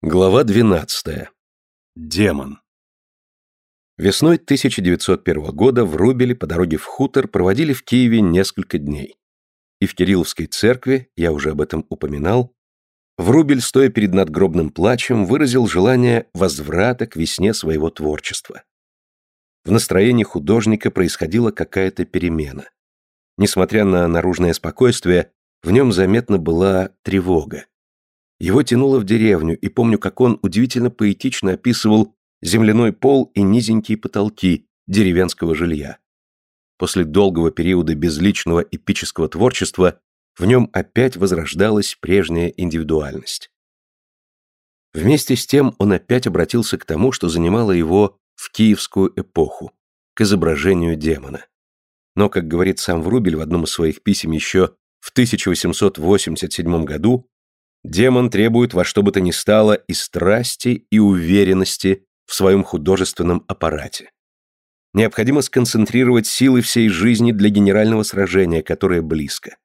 Глава 12. Демон. Весной 1901 года в Рубеле по дороге в хутор проводили в Киеве несколько дней. И в Кирилловской церкви, я уже об этом упоминал, Врубель, стоя перед надгробным плачем, выразил желание возврата к весне своего творчества. В настроении художника происходила какая-то перемена. Несмотря на наружное спокойствие, в нем заметна была тревога. Его тянуло в деревню, и помню, как он удивительно поэтично описывал земляной пол и низенькие потолки деревенского жилья. После долгого периода безличного эпического творчества в нем опять возрождалась прежняя индивидуальность. Вместе с тем он опять обратился к тому, что занимало его в киевскую эпоху, к изображению демона. Но, как говорит сам Врубель в одном из своих писем еще в 1887 году, Демон требует во что бы то ни стало и страсти, и уверенности в своем художественном аппарате. Необходимо сконцентрировать силы всей жизни для генерального сражения, которое близко.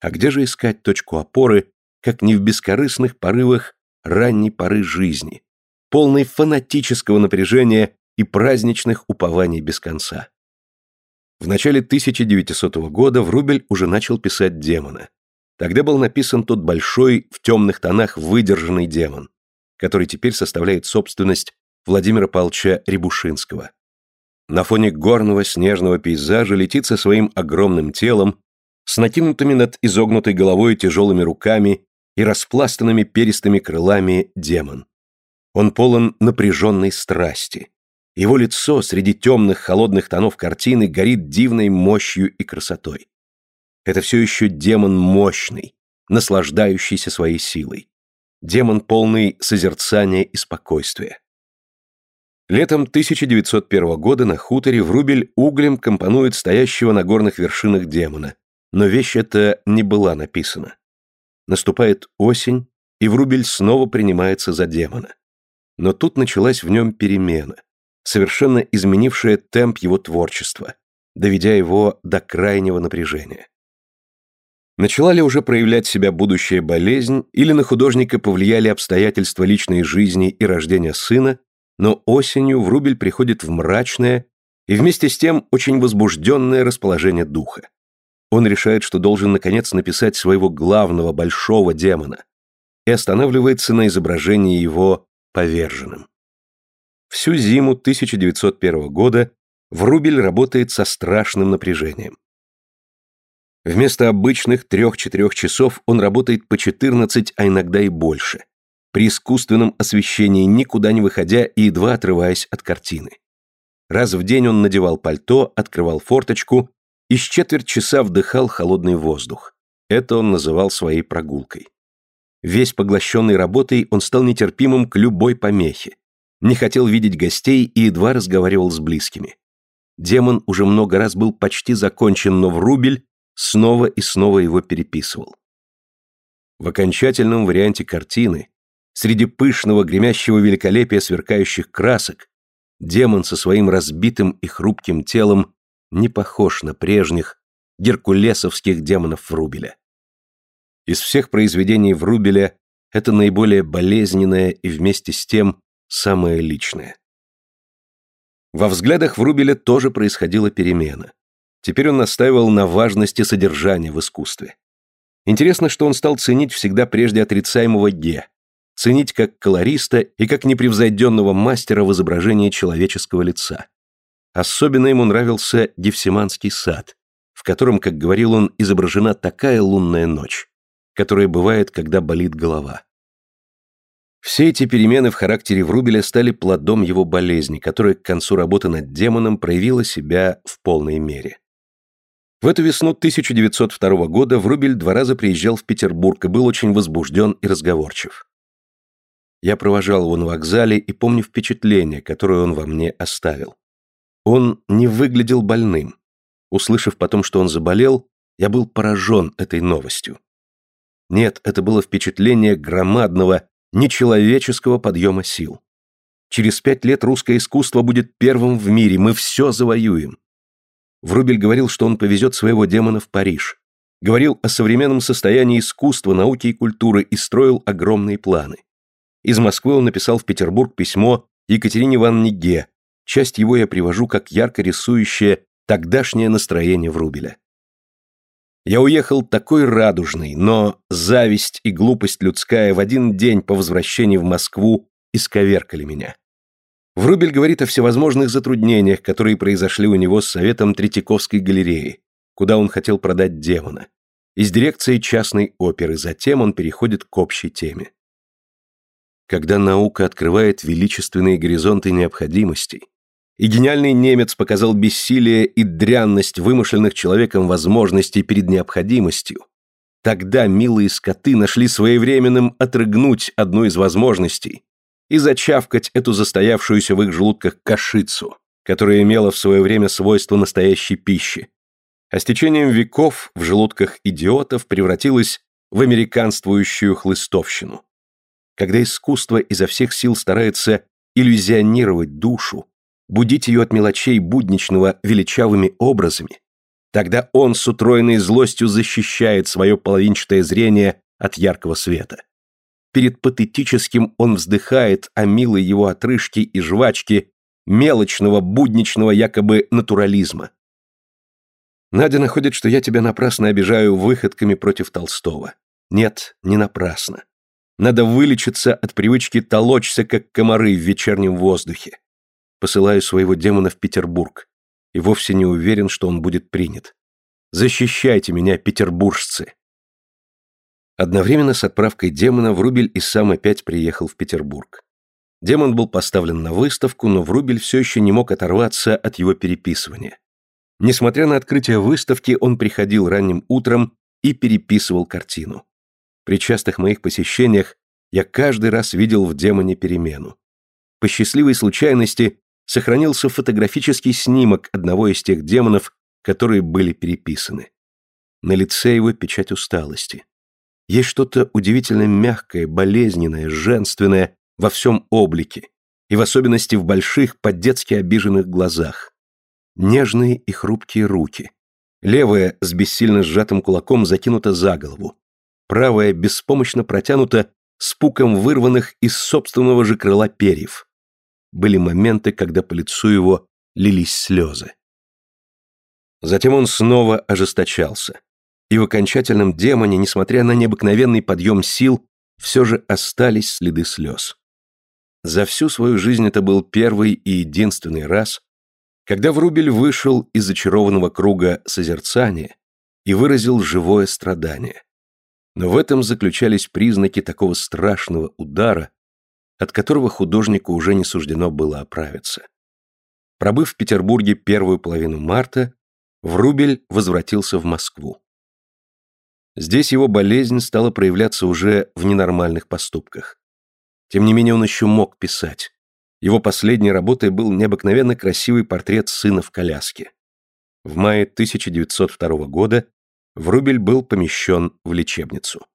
А где же искать точку опоры, как не в бескорыстных порывах ранней поры жизни, полной фанатического напряжения и праздничных упований без конца? В начале 1900 года Врубель уже начал писать «Демона», Тогда был написан тот большой, в темных тонах выдержанный демон, который теперь составляет собственность Владимира Павловича Рябушинского. На фоне горного снежного пейзажа летит со своим огромным телом, с накинутыми над изогнутой головой тяжелыми руками и распластанными перистыми крылами демон. Он полон напряженной страсти. Его лицо среди темных холодных тонов картины горит дивной мощью и красотой. Это все еще демон мощный, наслаждающийся своей силой. Демон полный созерцания и спокойствия. Летом 1901 года на хуторе Врубель углем компонует стоящего на горных вершинах демона, но вещь эта не была написана. Наступает осень, и Врубель снова принимается за демона. Но тут началась в нем перемена, совершенно изменившая темп его творчества, доведя его до крайнего напряжения. Начала ли уже проявлять себя будущая болезнь, или на художника повлияли обстоятельства личной жизни и рождения сына, но осенью Врубель приходит в мрачное и вместе с тем очень возбужденное расположение духа. Он решает, что должен наконец написать своего главного большого демона и останавливается на изображении его поверженным. Всю зиму 1901 года Врубель работает со страшным напряжением. Вместо обычных трех-четырех часов он работает по 14, а иногда и больше, при искусственном освещении, никуда не выходя и едва отрываясь от картины. Раз в день он надевал пальто, открывал форточку и с четверть часа вдыхал холодный воздух. Это он называл своей прогулкой. Весь поглощенный работой, он стал нетерпимым к любой помехе. Не хотел видеть гостей и едва разговаривал с близкими. Демон уже много раз был почти закончен, но в рубль снова и снова его переписывал. В окончательном варианте картины, среди пышного гремящего великолепия сверкающих красок, демон со своим разбитым и хрупким телом не похож на прежних геркулесовских демонов Врубеля. Из всех произведений Врубеля это наиболее болезненное и вместе с тем самое личное. Во взглядах Врубеля тоже происходила перемена. Теперь он настаивал на важности содержания в искусстве. Интересно, что он стал ценить всегда прежде отрицаемого Ге, ценить как колориста и как непревзойденного мастера в изображении человеческого лица. Особенно ему нравился Гефсиманский сад, в котором, как говорил он, изображена такая лунная ночь, которая бывает, когда болит голова. Все эти перемены в характере Врубеля стали плодом его болезни, которая к концу работы над демоном проявила себя в полной мере. В эту весну 1902 года Врубель два раза приезжал в Петербург и был очень возбужден и разговорчив. Я провожал его на вокзале и помню впечатление, которое он во мне оставил. Он не выглядел больным. Услышав потом, что он заболел, я был поражен этой новостью. Нет, это было впечатление громадного, нечеловеческого подъема сил. Через пять лет русское искусство будет первым в мире, мы все завоюем. Врубель говорил, что он повезет своего демона в Париж. Говорил о современном состоянии искусства, науки и культуры и строил огромные планы. Из Москвы он написал в Петербург письмо Екатерине Ивановне Ге. Часть его я привожу как ярко рисующее тогдашнее настроение Врубеля. Я уехал такой радужный, но зависть и глупость людская в один день по возвращении в Москву исковеркали меня. Врубель говорит о всевозможных затруднениях, которые произошли у него с советом Третьяковской галереи, куда он хотел продать демона, из дирекции частной оперы, затем он переходит к общей теме. Когда наука открывает величественные горизонты необходимостей, и гениальный немец показал бессилие и дрянность вымышленных человеком возможностей перед необходимостью, тогда милые скоты нашли своевременным отрыгнуть одну из возможностей и зачавкать эту застоявшуюся в их желудках кашицу, которая имела в свое время свойство настоящей пищи, а с течением веков в желудках идиотов превратилась в американствующую хлыстовщину. Когда искусство изо всех сил старается иллюзионировать душу, будить ее от мелочей будничного величавыми образами, тогда он с утроенной злостью защищает свое половинчатое зрение от яркого света. Перед патетическим он вздыхает о милой его отрыжке и жвачке мелочного, будничного якобы натурализма. Надя находит, что я тебя напрасно обижаю выходками против Толстого. Нет, не напрасно. Надо вылечиться от привычки толочься, как комары в вечернем воздухе посылаю своего демона в Петербург и вовсе не уверен, что он будет принят. Защищайте меня, петербуржцы!» Одновременно с отправкой демона Врубель и сам опять приехал в Петербург. Демон был поставлен на выставку, но Врубель все еще не мог оторваться от его переписывания. Несмотря на открытие выставки, он приходил ранним утром и переписывал картину. При частых моих посещениях я каждый раз видел в демоне перемену. По счастливой случайности сохранился фотографический снимок одного из тех демонов, которые были переписаны. На лице его печать усталости. Есть что-то удивительно мягкое, болезненное, женственное во всем облике, и в особенности в больших, по-детски обиженных глазах. Нежные и хрупкие руки. Левая с бессильно сжатым кулаком закинута за голову. Правая беспомощно протянута с пуком вырванных из собственного же крыла перьев были моменты, когда по лицу его лились слезы. Затем он снова ожесточался. И в окончательном демоне, несмотря на необыкновенный подъем сил, все же остались следы слез. За всю свою жизнь это был первый и единственный раз, когда Врубель вышел из зачарованного круга созерцания и выразил живое страдание. Но в этом заключались признаки такого страшного удара, от которого художнику уже не суждено было оправиться. Пробыв в Петербурге первую половину марта, Врубель возвратился в Москву. Здесь его болезнь стала проявляться уже в ненормальных поступках. Тем не менее он еще мог писать. Его последней работой был необыкновенно красивый портрет сына в коляске. В мае 1902 года Врубель был помещен в лечебницу.